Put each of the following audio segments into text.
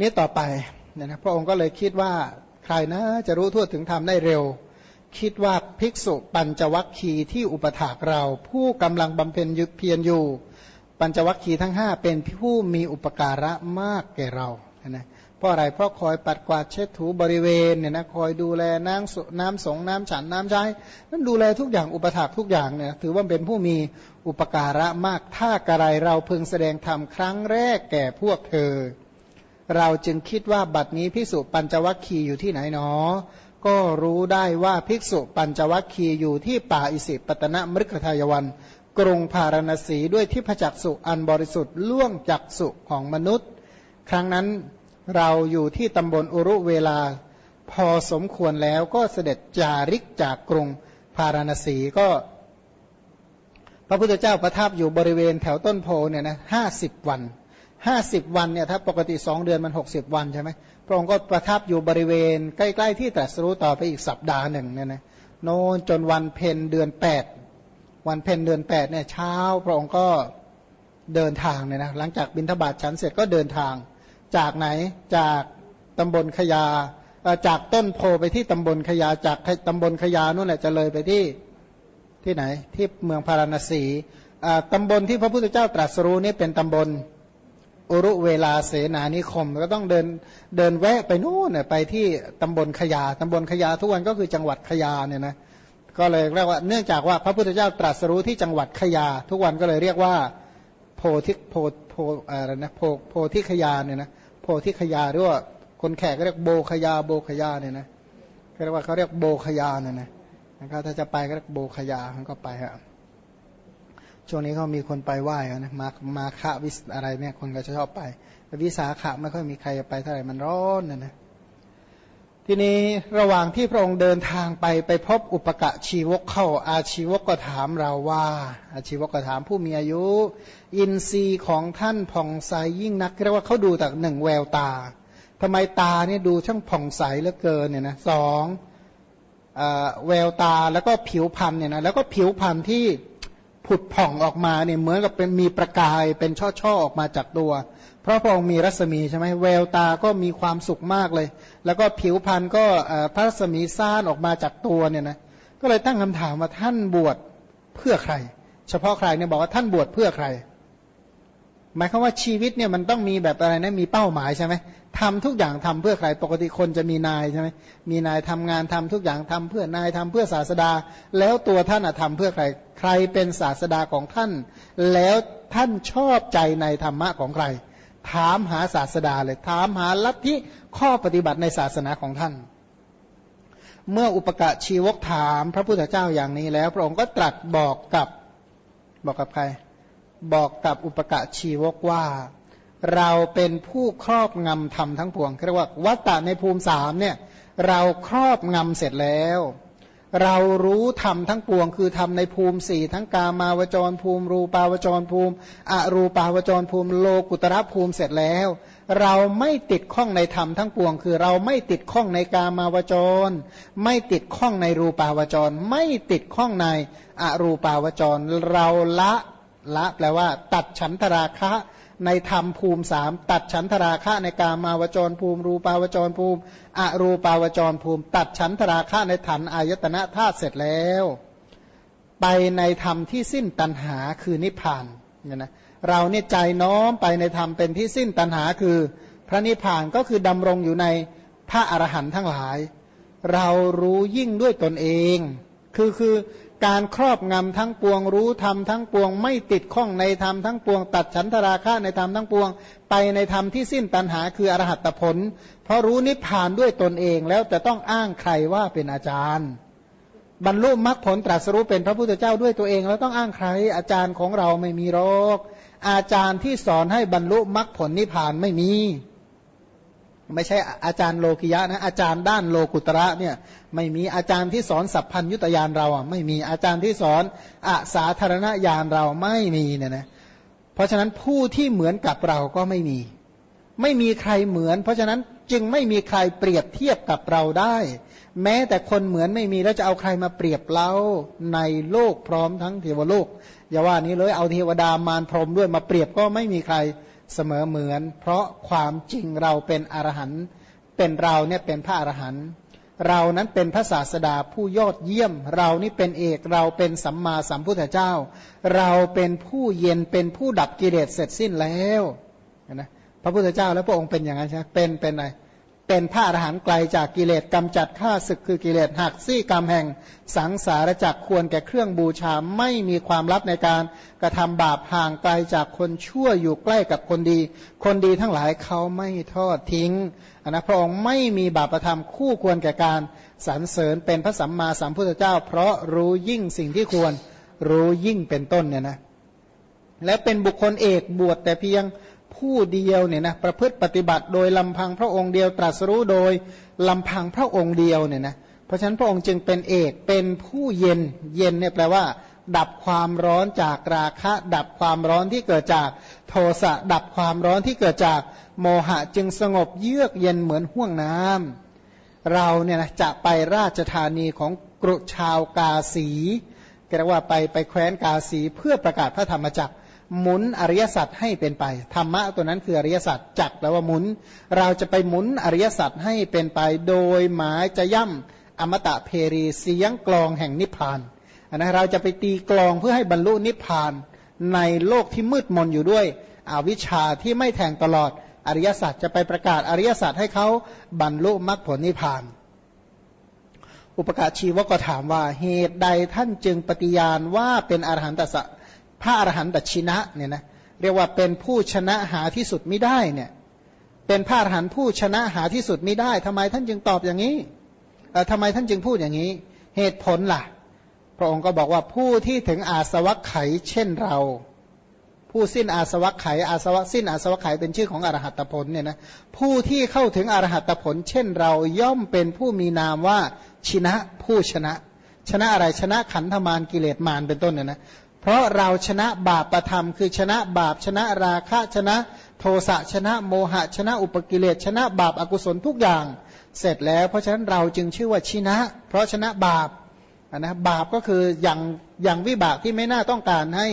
นี้ต่อไปเนี่ยนะพระองค์ก็เลยคิดว่าใครนะจะรู้ทั่วถึงธรรมได้เร็ว คิดว่าภิกษุปัญจวัคคีย์ที่อุปถากเรา ผู้กำลังบำเพ็ญยุเพียรอยู่ ปัญจวัคคีย์ทั้งห้าเป็นผู้มีอุปการะมากแก่เรานะเพราะอะไรเพราะคอยปัดกวาดเช็ดถูบริเวณเนี่ยนะคอยดูแลน้ำน้ำสงน้ำฉันน้ำใช้นั่นดูแลทุกอย่างอุปถากทุกอย่างเนี่ยถือว่าเป็นผู้มีอุปการะมากถ้ากระไรเราพึงแสดงธรรมครั้งแรกแก่พวกเธอ เราจึงคิดว่าบัดนี้ภิกษุปัญจวัคคีย์อยู่ที่ไหนหนอ ก็รู้ได้ว่าภิกษุปัญจวัคคีย์อยู่ที่ป่าอิสิปตนะมฤคทายวัน กรุงพาราณสีด้วยที่พจักสุอันบริสุทธิ์ล่วงจักสุของมนุษย์ ครั้งนั้นเราอยู่ที่ตำบลอุรุเวลา พอสมควรแล้วก็เสด็จจาริกจากกรุงพาราณสีก็ พระพุทธเจ้าประทับอยู่บริเวณแถวต้นโพเนี่ยนะห้าสิบวัน ห้าสิบวันเนี่ยถ้าปกติสองเดือนมันหกสิบวันใช่ไหมพระองค์ก็ประทับอยู่บริเวณ ใกล้ๆที่ตรัสรู้ต่อไปอีกสัปดาห์หนึ่งเนี่ยนะโน่นจนวันเพ็ญเดือนแปดวันเพ็ญเดือนแปดเนี่ยเช้า พระองค์ก็เดินทางเนี่ยนะหลังจากบิณฑบาตฉันเสร็จก็เดินทาง จากไหนจากตำบลขยาจากต้นโพไปที่ตำบลขยาจากตำบลขยานู่นแหละจะเลยไปที่ที่ไหนที่เมืองพาราณสีตำบลที่พระพุทธเจ้าตรัสรู้นี่เป็นตำบล อุรุเวลาเสนานิคม ก็ต้องเดินเดินแวะไปนู่นไปที่ตำบลขยาตำบลขยาทุกวันก็คือจังหวัดขยาเนี่ยนะก็เลยเรียกว่าเนื่องจากว่าพระพุทธเจ้าตรัสรู้ที่จังหวัดขยา ทุกวันก็เลยเรียกว่าโพธิโพโพอะไรนะโพโพธิขยาเนี่ยนะโพธิขยาหรือว่าคนแขกก็เรียกโบขยาโบขยาเนี่ยนะเรียกว่าเขาเรียกโบขยาเนี่ยนะถ้าจะไปก็เรียกโบขยามันก็ไปฮะ ช่วงนี้เขามีคนไปไหว้นะมามาฆะวิสอะไรเนี่ยคนก็จะชอบไปวิสาขะไม่ค่อยมีใครไปเท่าไหร่มันร้อนนะนะทีนี้ระหว่างที่พระองค์เดินทางไปไปพบอุปกะชีวกเข้า อาชีวกก็ถามเราว่า อาชีวกก็ถามผู้มีอายุ อินทรีย์ของท่านผ่องใสยยิ่งนักเรียกว่าเขาดูแต่หนึ่งแววตาทำไมตาเนี่ยดูช่างผ่องใสเหลือเกินเนี่ยนะสองแววตาแล้วก็ผิวพรรณเนี่ยนะแล้วก็ผิวพรรณที่ ผุดผ่องออกมาเนี่ยเหมือนกับเป็นมีประกายเป็นช่อๆออกมาจากตัว เพราะพระองค์มีรัศมีใช่ไหมแววตาก็มีความสุขมากเลย แล้วก็ผิวพรรณก็พระรัศมีซ่านออกมาจากตัวเนี่ยนะก็เลยตั้งคำถามว่าท่านบวชเพื่อใคร เฉพาะใครเนี่ยบอกว่าท่านบวชเพื่อใคร หมายความว่าชีวิตเนี่ยมันต้องมีแบบอะไรนะมีเป้าหมายใช่ไหม ทำทุกอย่างทำเพื่อใครปกติคนจะมีนายใช่ไหมมีนายทำงานทำทุกอย่างทำเพื่อนายทำเพื่อศาสดา แล้วตัวท่านอะทำเพื่อใคร ใครเป็นศาสดาของท่าน แล้วท่านชอบใจในธรรมะของใคร ถามหาศาสดาเลยถามหาลัทธิข้อปฏิบัติในศาสนาของท่าน เมื่ออุปกะชีวกถามพระพุทธเจ้าอย่างนี้แล้ว พระองค์ก็ตรัสบอกกับบอกกับใคร บอกกับอุปกะชีวกว่า เราเป็นผู้ครอบงำธรรมทั้งปวงเรียกว่าวัตตะในภูมิสามเนี่ยเราครอบงำเสร็จแล้ว เรารู้ธรรมทั้งปวง คือธรรมในภูมิสี่ทั้งกามาวจรภูมิ รูปาวจรภูมิอรูปาวจรภูมิโลกุตระภูมิเสร็จแล้ว เราไม่ติดข้องในธรรมทั้งปวง คือเราไม่ติดข้องในกามาวจร ไม่ติดข้องในรูปาวจร ไม่ติดข้องในอรูปาวจร เราละละแปลว่า ตัดฉันทราคะ ในธรรมภูมิสามตัดฉันทราคะในกามาวจรภูมิ รูปาวจรภูมิ อรูปาวจรภูมิ ตัดฉันทราคะในฐานอายตนะธาตุเสร็จแล้ว ไปในธรรมที่สิ้นตัณหาคือนิพพานเนี่ยนะเราเนี่ยใจน้อมไปในธรรมเป็นที่สิ้นตัณหาคือ พระนิพพานก็คือดำรงอยู่ในพระอรหันต์ทั้งหลาย เรารู้ยิ่งด้วยตนเอง คือคือ การครอบงำทั้งปวงรู้ธรรมทั้งปวง ไม่ติดข้องในธรรมทั้งปวง ตัดฉันทราคะในธรรมทั้งปวง ไปในธรรมที่สิ้นตัณหาคืออรหัตผล เพราะรู้นิพพานด้วยตนเองแล้วจะต้องอ้างใครว่าเป็นอาจารย์ บรรลุมรรคผลตรัสรู้เป็นพระพุทธเจ้าด้วยตัวเอง แล้วต้องอ้างใครอาจารย์ของเราไม่มีโรคอาจารย์ที่สอนให้บรรลุมรรคผลนิพพานไม่มี ไม่ใช่อาจารย์โลกิยะนะอาจารย์ด้านโลกุตระเนี่ยไม่มีอาจารย์ที่สอนสัพพัญยุตยานเราอะไม่มีอาจารย์ที่สอนอสาธารณญาณเราไม่มีเนี่ยนะเพราะฉะนั้นผู้ที่เหมือนกับเราก็ไม่มี ไม่มีใครเหมือน เพราะฉะนั้นจึงไม่มีใครเปรียบเทียบกับเราได้ แม้แต่คนเหมือนไม่มีแล้วจะเอาใครมาเปรียบเล่าในโลกพร้อมทั้งเทวโลกอย่าว่านี้เลยเอาเทวดามารพรมด้วยมาเปรียบก็ไม่มีใคร เสมอเหมือน เพราะความจริงเราเป็นอรหันต์เป็นเราเนี่ยเป็นพระอรหันต์เรานั้นเป็นพระศาสดาผู้ยอดเยี่ยม เรานี่เป็นเอกเราเป็นสัมมาสัมพุทธเจ้า เราเป็นผู้เย็นเป็นผู้ดับกิเลสเสร็จสิ้นแล้วนะพระพุทธเจ้าแล้วพระองค์เป็นอย่างนั้นใช่ไหมเป็นเป็นอะไร เป็นพระอรหันต์ไกลจากกิเลสกำจัดข้าศึกคือกิเลสหักซี่กรรมแห่ง สังสารจักควรแก่เครื่องบูชาไม่มีความลับในการกระทำบาปห่างไกลจากคนชั่วอยู่ใกล้กับคนดี คนดีทั้งหลายเขาไม่ทอดทิ้งนนะพระองค์ไม่มีบาปธรรมคู่ควรแก่การสรรเสริญเป็นพระสัมมาสัมพุทธเจ้า เพราะรู้ยิ่งสิ่งที่ควรรู้ยิ่งเป็นต้นเนี่ยนะและเป็นบุคคลเอกบวชแต่เพียง ผู้เดียวเนี่ยนะประพฤติปฏิบัติโดยลำพังพระองค์เดียวตรัสรู้โดยลำพังพระองค์เดียวเนี่ยนะเพราะฉะนั้นพระองค์จึงเป็นเอกเป็นผู้เย็นเย็นเนี่ยแปลว่า ดับความร้อนจากราคะ ดับความร้อนที่เกิดจากโทสะดับความร้อนที่เกิดจากโมหะจึงสงบเยือกเย็นเหมือนห่วงน้ำเราเนี่ยนะจะไปราชธานีของกรุชาวกาสีเรียกว่าไปไปแคว้นกาสีเพื่อประกาศพระธรรมจักร หมุนอริยสัจให้เป็นไปธรรมะตัวนั้นคืออริยสัจจักแปลว่าหมุน เราจะไปหมุนอริยสัจให้เป็นไป โดยหมายจะย่ำอมตะเพรีเสียงกลองแห่งนิพพานนะเราจะไปตีกลองเพื่อให้บรรลุนิพพานในโลกที่มืดมนอยู่ด้วยอวิชชาที่ไม่แทงตลอดอริยสัจจะไปประกาศอริยสัจให้เขาบรรลุมรรคผลนิพพาน อุปกาชีวก็ถามว่าเหตุใดท่านจึงปฏิญาณว่าเป็นอรหันตส พระอรหันตชินะเนี่ยนะเรียกว่าเป็นผู้ชนะหาที่สุดไม่ได้เนี่ยเป็นพระอรหันต์ผู้ชนะหาที่สุดไม่ได้ทำไมท่านจึงตอบอย่างนี้ทำไมท่านจึงพูดอย่างนี้ เหตุผลล่ะ พระองค์ก็บอกว่าผู้ที่ถึงอาสวัคไขเช่นเรา ผู้สิ้นอาสวัคไขอาสวะสิ้นอาสวัคไขเป็นชื่อของอรหัตผลเนี่ยนะผู้ที่เข้าถึงอรหัตผล เช่นเราย่อมเป็นผู้มีนามว่าชินะผู้ชนะ ชนะอะไรชนะขันธมารกิเลสมารเป็นต้นเนี่ยนะ เพราะเราชนะบาปประธรรม คือชนะบาปชนะราคะชนะโทสะชนะโมหะ ชนะอุปกิเลสชนะบาปอากุศลทุกอย่าง เสร็จแล้วเพราะฉะนั้นเราจึงชื่อว่าชินะ เพราะชนะบาปนะบาปก็คืออย่างอย่างวิบากที่ไม่น่าต้องการให้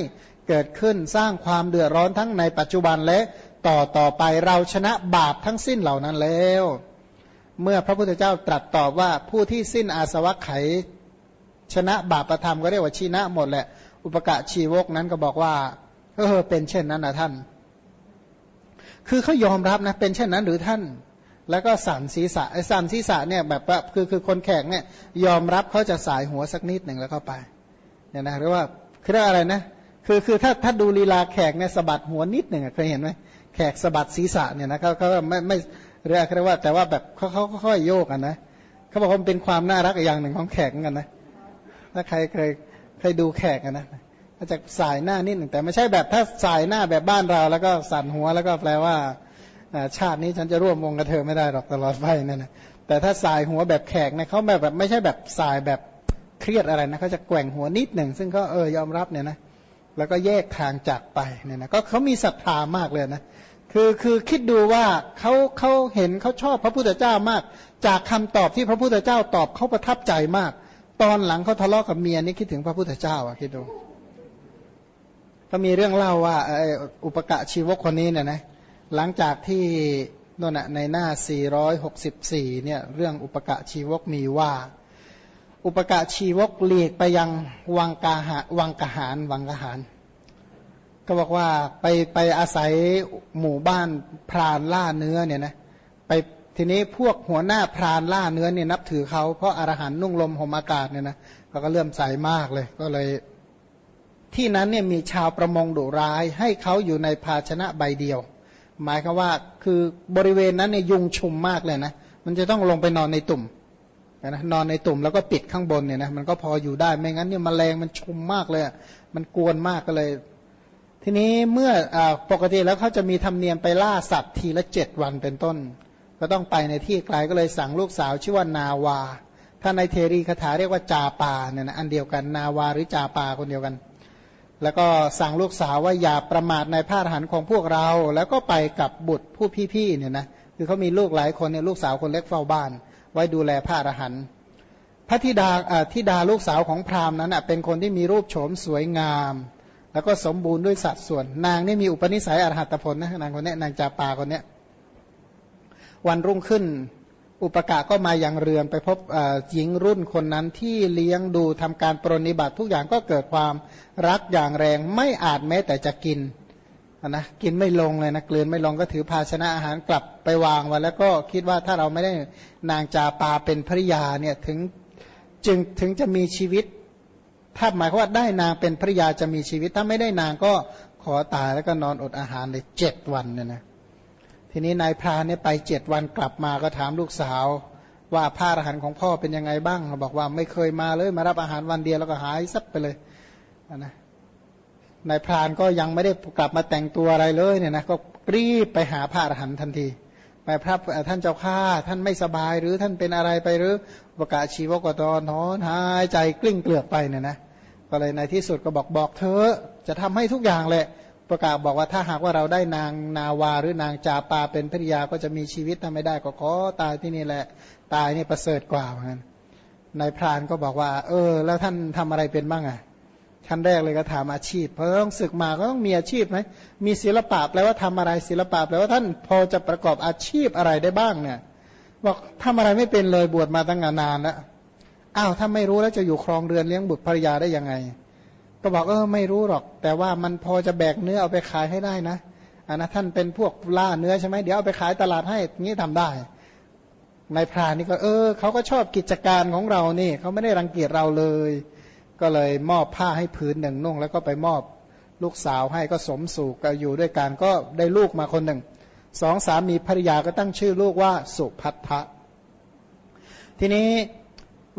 เกิดขึ้นสร้างความเดือดร้อนทั้งในปัจจุบันและต่อต่อไปเราชนะบาปทั้งสิ้นเหล่านั้นแล้ว เมื่อพระพุทธเจ้าตรัสตอบว่าผู้ที่สิ้นอาสวะไข ชนะบาปประธรรมก็เรียกว่าชินะหมดแหละ อุปกะชีวกนั้นก็บอกว่าเออเป็นเช่นนั้นนะท่าน คือเขายอมรับนะเป็นเช่นนั้นหรือท่าน แล้วก็สั่นศีรษะไอ้สั่นศีรษะเนี่ยแบบว่าคือคือคนแขกเนี่ยยอมรับเขาจะสายหัวสักนิดหนึ่งแล้วเข้าไปเนี่ยนะหรือว่าคืออะไรนะ คือคือถ้าถ้าดูลีลาแขกเนี่ยสะบัดหัวนิดหนึ่งเคยเห็นไหมแขกสะบัดศีรษะเนี่ยนะเขาเขาไม่ไม่เรียกเรียกว่า แต่ว่าแบบเขาเขาค่อยโยกกันนะเขาบอกว่าเป็นความน่ารักอย่างหนึ่งของแขกกันนะถ้าใครเคย เคยดูแขกนะก็จะสายหน้านิดหนึ่งแต่ไม่ใช่แบบถ้าสายหน้าแบบบ้านเรา แล้วก็สั่นหัวแล้วก็แปลว่าชาตินี้ฉันจะร่วมวงกับเธอไม่ได้หรอกตลอดไปนั่นนะแต่ถ้าสายหัวแบบแขกเนี่ยเขาแบบไม่ใช่แบบสายแบบเครียดอะไรนะเขาจะแกว่งหัวนิดหนึ่งซึ่งก็เออยอมรับเนี่ยนะแล้วก็แยกทางจากไปเนี่ยนะก็เขามีศรัทธามากเลยนะคือคือคิดดูว่าเขาเขาเห็นเขาชอบพระพุทธเจ้ามาก จากคำตอบที่พระพุทธเจ้าตอบเขาประทับใจมาก ตอนหลังเขาทะเลาะกับเมียนี่คิดถึงพระพุทธเจ้าอะคิดดูก็มีเรื่องเล่าว่าอุปกะชีวกคนนี้เนี่ยนะหลังจากที่โน่นในหน้า 464 เนี่ยเรื่องอุปกะชีวกมีว่า อุปกะชีวกเลีกไปยังวังกาหาวังกหารวังกหาร ก็บอกว่าไปไปอาศัยหมู่บ้านพรานล่าเนื้อเนี่ยนะไป ทีนี้พวกหัวหน้าพรานล่าเนื้อเนี่ยนับถือเขาเพราะอรหันนุ่งลมห่มอากาศเนี่ยนะเขาก็เลื่อมใสมากเลย ก็เลย ที่นั้นเนี่ยมีชาวประมงดุร้าย ให้เขาอยู่ในภาชนะใบเดียว หมายคือว่าคือบริเวณนั้นเนี่ยยุงชุมมากเลยนะมันจะต้องลงไปนอนในตุ่มนะนอนในตุ่มแล้วก็ปิดข้างบนเนี่ยนะมันก็พออยู่ได้ไม่งั้นเนี่ยมแมลงมันชุมมากเลย มันกวนมากก็เลย ทีนี้เมื่ออปกติแล้วเขาจะมีธรรมเนียมไปล่าสัตว์ทีละเจ็ดวันเป็นต้น ก็ต้องไปในที่ไกลก็เลยสั่งลูกสาวชื่อว่านาวา ถ้าในเทรีคาถาเรียกว่าจาปาเนี่ยนะอันเดียวกันนาวาหรือจาปาคนเดียวกัน แล้วก็สั่งลูกสาวว่าอย่าประมาทในพระอรหันของพวกเรา แล้วก็ไปกับบุตรผู้พี่ๆเนี่ยนะคือเขามีลูกหลายคนเนี่ยลูกสาวคนเล็กเฝ้าบ้าน ไว้ดูแลพระอรหันพระธิดาธิดาลูกสาวของพราหมณ์นั้นเป็นคนที่มีรูปโฉมสวยงาม แล้วก็สมบูรณ์ด้วยสัดส่วน นางนี่มีอุปนิสัยอรหัตผลนะนางคนนี้นางจาปาคนนี้ วันรุ่งขึ้น อุปกะก็มาอย่างเรือนไปพบหญิงรุ่นคนนั้นที่เลี้ยงดูทำการปรนิบัติทุกอย่างก็เกิดความรักอย่างแรงไม่อาจแม้แต่จะกินนะกินไม่ลงเลยนะกลืนไม่ลงก็ถือภาชนะอาหารกลับไปวางไว้แล้วก็คิดว่าถ้าเราไม่ได้นางจาปาเป็นภริยาเนี่ยถึงจึงถึงจะมีชีวิต ถ้าหมายความว่าได้นางเป็นภริยาจะมีชีวิต ถ้าไม่ได้นางก็ขอตายแล้วก็นอนอดอาหารเลยเจ็ดวันเนี่ยนะ ทีนี้นายพรานเนี่ยไปเจ็ดวันกลับมาก็ถามลูกสาว ว่าผ้าอาหารของพ่อเป็นยังไงบ้างบอกว่าไม่เคยมาเลย มารับอาหารวันเดียวแล้วก็หายซับไปเลยนะนายพรานก็ยังไม่ได้กลับมาแต่งตัวอะไรเลยเนี่ยนะก็รีบไปหาพระอรหันต์ทันทีไปพระท่านเจ้าข้าท่านไม่สบายหรือท่านเป็นอะไรไปหรือประกาศชีวกตอนนอนหายใจกลิ้งเกลือกไปเนี่ยนะก็เลยในที่สุดก็บอกบอกเธอจะทำให้ทุกอย่างแหละ ประกาศบอกว่าถ้าหากว่าเราได้นางนาวาหรือนางจาปาเป็นภริยาก็จะมีชีวิตถ้าไม่ได้ก็ขอตายที่นี่แหละ ตายนี่ประเสริฐกว่าเหมือนกันนายพรานก็บอกว่า เออ แล้วท่านทำอะไรเป็นบ้างอะขั้นแรกเลยก็ถามอาชีพเพราะต้องศึกมาก็ต้องมีอาชีพไหมมีศิลปะแปลว่าทำอะไรศิลปะแปลว่าท่านพอจะประกอบอาชีพอะไรได้บ้างเนี่ย บอกทำอะไรไม่เป็นเลยบวชมาตั้งนานแล้วอ้าวถ้าไม่รู้แล้วจะอยู่ครองเรือนเลี้ยงบุตรภรรยาได้ยังไง ก็บอกเออไม่รู้หรอก แต่ว่ามันพอจะแบกเนื้อเอาไปขายให้ได้นะอันนะท่านเป็นพวกล่าเนื้อใช่ไหมเดี๋ยวเอาไปขายตลาดให้งี้ทำได้นายพรานนี่ก็เออเขาก็ชอบกิจการของเรานี่เขาไม่ได้รังเกียจเราเลย ก็เลยมอบผ้าให้ผืนหนึ่งนุ่ง แล้วก็ไปมอบลูกสาวให้ก็สมสู่ก็อยู่ด้วยกันก็ได้ลูกมาคนหนึ่งสองสามีภรรยาก็ตั้งชื่อลูกว่าสุพัทธะทีนี้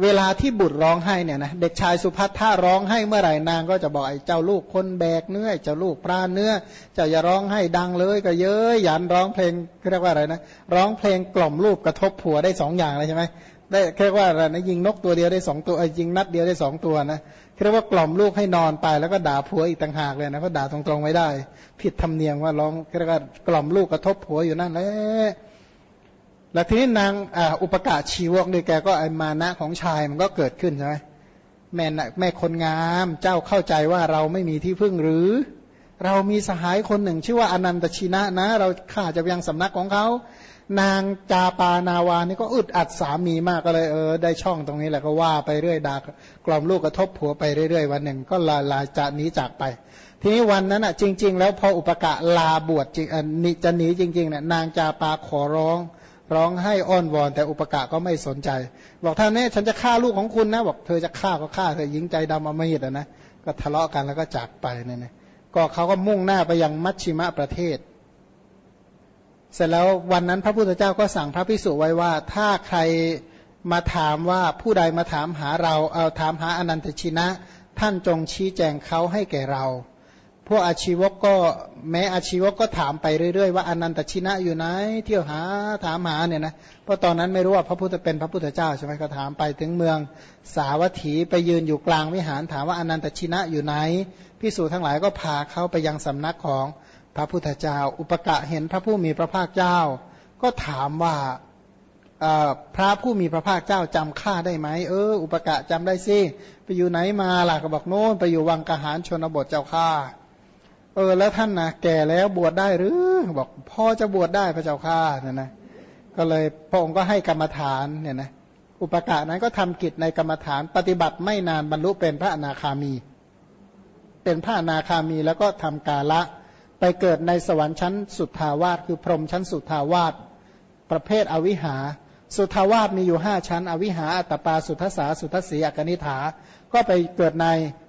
เวลาที่บุตรร้องไห้เนี่ยนะเด็กชายสุภัทถ้าร้องให้เมื่อไหร่นางก็จะบอกไอ้เจ้าลูกคนแบกเนื้อเจ้าลูกปลาเนื้อเจ้าอย่าร้องให้ดังเลยก็เย้ยหยันร้องเพลงเรียกว่าอะไรนะร้องเพลงกล่อมลูกกระทบผัวได้สองอย่างเลยใช่ไหมได้เรียกว่าอะไรนะยิงนกตัวเดียวได้สองตัวยิงนัดเดียวได้สองตัวนะเรียกว่ากล่อมลูกให้นอนไปแล้วก็ด่าผัวอีกต่างหากเลยนะเพราะด่าตรงๆไม่ได้ ผิดธรรมเนียมว่าร้องเรียกว่ากล่อมลูกกระทบผัวอยู่นั่นแหละ แล้วทีนี้นางอุปการชีวกนี่แกก็ไอมานะของชายมันก็เกิดขึ้นใช่ไหมแม่แม่คนงามเจ้าเข้าใจว่าเราไม่มีที่พึ่งหรือ เรามีสหายคนหนึ่ง ชื่อว่าอนันตชินะนะ เราข้าจะยังสำนักของเขา นางจาปานาวานี่ก็อึดอัดสามีมากก็เลยเออได้ช่องตรงนี้แหละก็ว่าไปเรื่อยด่ากล่อมลูกกระทบผัวไปเรื่อยๆ วันหนึ่งก็ลาลาจะหนีจากไป ทีนี้วันนั้นอะจริง ๆ แล้วพออุปกะลาบวชจริงจะหนีจริงๆเนี่ยนางจาปาขอร้อง ร้องให้อ้อนวอน แต่อุปกะก็ไม่สนใจ บอกท่านนี่ฉันจะฆ่าลูกของคุณนะบอกเธอจะฆ่าก็ฆ่าเธอหญิงใจดำอมหิตนะ ก็ทะเลาะกันแล้วก็จากไปเนี่ยนะก็เขาก็มุ่งหน้าไปยังมัชชิมะประเทศ เสร็จแล้ววันนั้นพระพุทธเจ้าก็สั่งพระพิสุไว้ว่า ถ้าใครมาถามว่าผู้ใดมาถามหาเราเอาถามหาอนันตชินะ ท่านจงชี้แจงเขาให้แก่เรา พวกอาชีวกก็แม้อาชีวกก็ถามไปเรื่อยๆว่าอนันตชินะอยู่ไหนเที่ยวหาถามหาเนี่ยนะเพราะตอนนั้นไม่รู้ว่าพระพุทธเป็นพระพุทธเจ้าใช่ไหมก็ถามไปถึงเมืองสาวัตถีไปยืนอยู่กลางวิหารถามว่าอนันตชินะอยู่ไหนพิสูจทั้งหลายก็พาเขาไปยังสำนักของพระพุทธเจ้า อุปกะเห็นพระผู้มีพระภาคเจ้า ก็ถามว่าพระผู้มีพระภาคเจ้าจำข้าได้ไหมเอออุปกะจำได้สิไปอยู่ไหนมาล่ะก็บอกโน้นไปอยู่วังกหารชนบทเจ้าข้า เออแล้วท่านนะแก่แล้วบวชได้หรือบอกพ่อจะบวชได้พระเจ้าข้าเนี่ยนะก็เลยพระองค์ก็ให้กรรมฐานเนี่ยนะอุปการนั้นก็ทำกิจในกรรมฐานปฏิบัติไม่นานบรรลุเป็นพระอนาคามี เป็นพระอนาคามีแล้วก็ทำกาละไปเกิดในสวรรค์ชั้นสุทธาวาสคือพรหมชั้นสุทธาวาสประเภทอวิหา สุทธาวาสมีอยู่ห้าชั้น อวิหาอัตปาสุทธสาสุทธสีอกนิฐา ก็ไปเกิดใน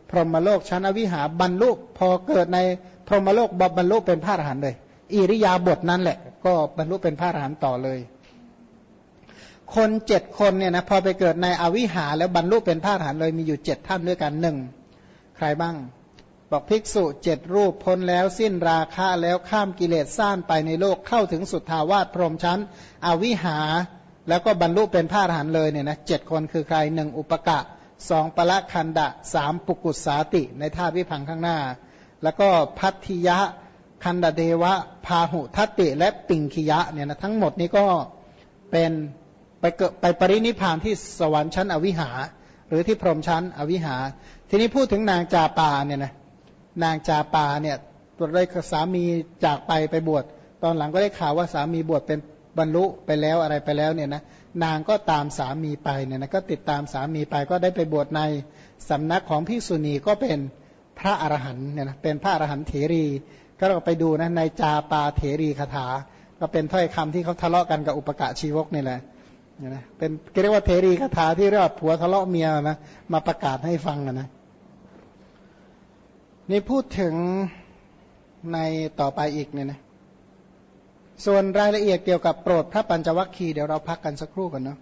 พรหมโลกชั้นอวิหาบรรลุพอเกิดใน พรหมโลกบรรลุเป็นพระอรหันต์เลย อิริยาบถนั้นแหละ ก็บรรลุเป็นพระอรหันต์ต่อเลย คนเจ็ดคนเนี่ยนะพอไปเกิดในอวิหาแล้วบรรลุเป็นพระอรหันต์เลยมีอยู่เจ็ดท่านด้วยกันหนึ่งใครบ้าง บอกภิกษุเจ็ดรูปพ้นแล้วสิ้นราคะแล้วข้ามกิเลสซ่านไปในโลกเข้าถึงสุทธาวาสพรหมชั้น อวิหา แล้วก็บรรลุเป็นพระอรหันต์เลยเนี่ยนะเจ็ดคนคือใครหนึ่งอุปกะสองปละคันดะสามปุกุสาติในท่าวิพังข้างหน้า แล้วก็พัทธิยะ คันดเดวะ พาหุทัตติ และปิงคิยะเนี่ยนะทั้งหมดนี้ก็เป็นไปเกิดไปปรินิพานที่สวรรค์ชั้นอวิหา หรือที่พรหมชั้นอวิหา ทีนี้พูดถึงนางจาปาเนี่ยนะนางจาปาเนี่ยตัวได้สามีจากไปไปบวชตอนหลังก็ได้ข่าวว่าสามีบวชเป็นบรรลุไปแล้วอะไรไปแล้วเนี่ยนะนางก็ตามสามีไปเนี่ยนะก็ติดตามสามีไปก็ได้ไปบวชในสำนักของพิสุณีก็เป็น พระอรหันต์เนี่ยนะเป็นพระอรหันต์เถรี ก็เราไปดูนะในจาปาเถรีคาถา ก็เป็นถ้อยคำที่เขาทะเลาะกันกับอุปกะชีวกนี่แหละเนี่ยนะเป็นเรียกว่าเทรีคาถาที่เรียกว่าผัวทะเลาะเมียนะมาประกาศให้ฟังนะนี่พูดถึงในต่อไปอีกเนี่ยนะส่วนรายละเอียดเกี่ยวกับโปรดพระปัญจวัคคีย์เดี๋ยวเราพักกันสักครู่ก่อนเนาะ